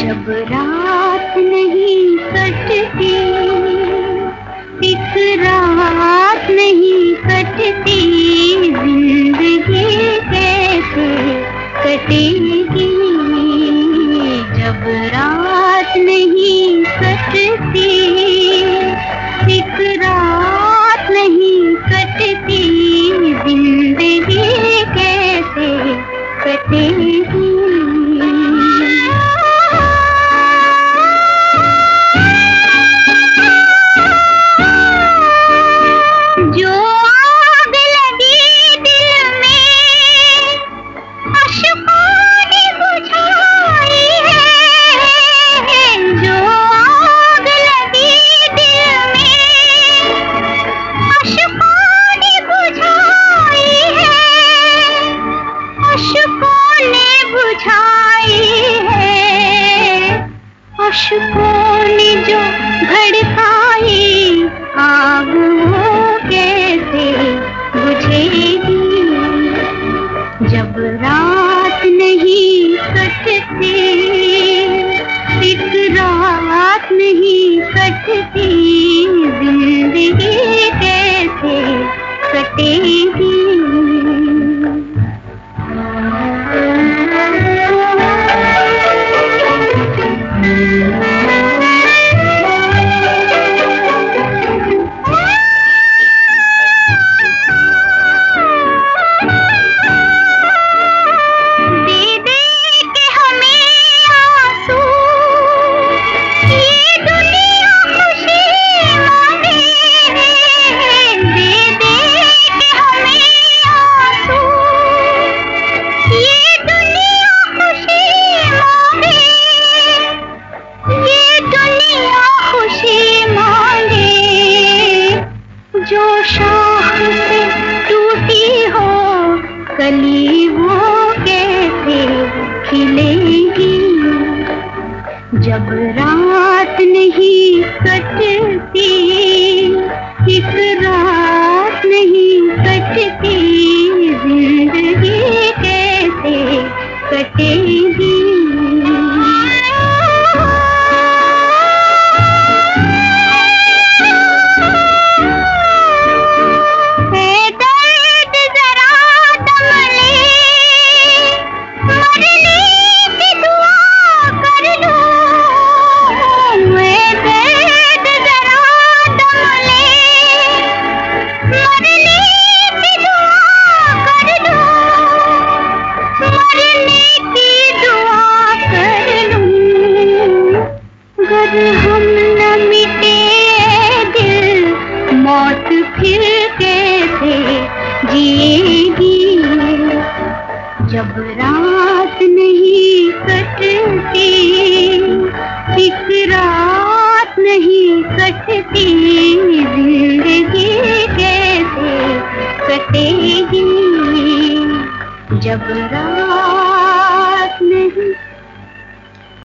जब रात नहीं कटती एक रात नहीं कटती, ज़िंदगी कैसे कटेगी? जब रात नहीं कटती एक रात नहीं कटती, ज़िंदगी कैसे कटेगी? अशकों ने जो भड़काई आग वो कैसे बुझेगी? जब रात नहीं कटती, एक रात नहीं कटती, ज़िंदगी कैसे कटेगी? कली वो कैसे खिलेगी जब रात नहीं कटती एक रात नहीं कटती, ज़िंदगी कैसे कटेगी? जब रात नहीं कटती एक रात नहीं कटती ज़िंदगी कैसे कटेगी? जब रात नहीं